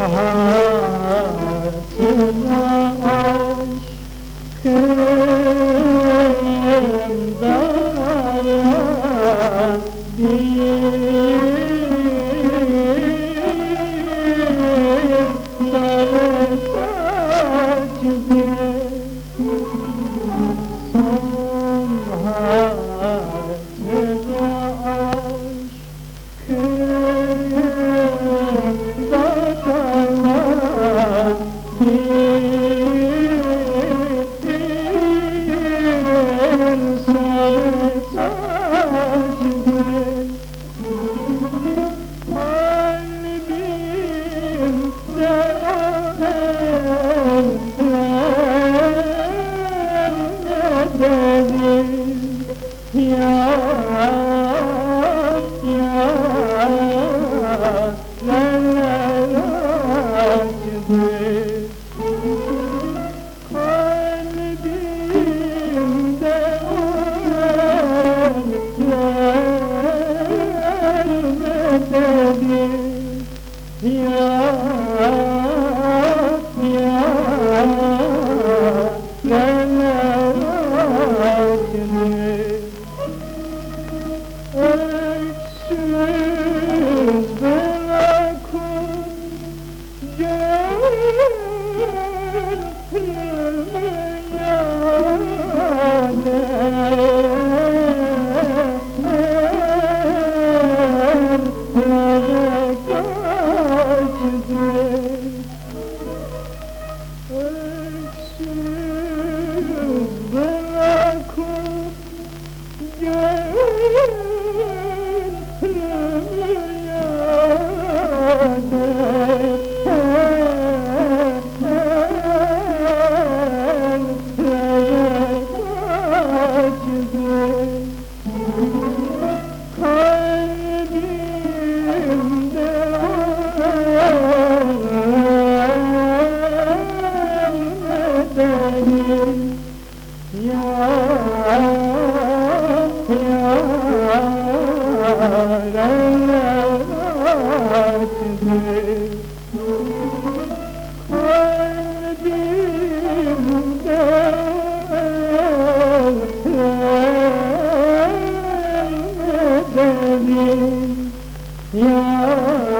Maha Kalbimde Kalbimde Yeah.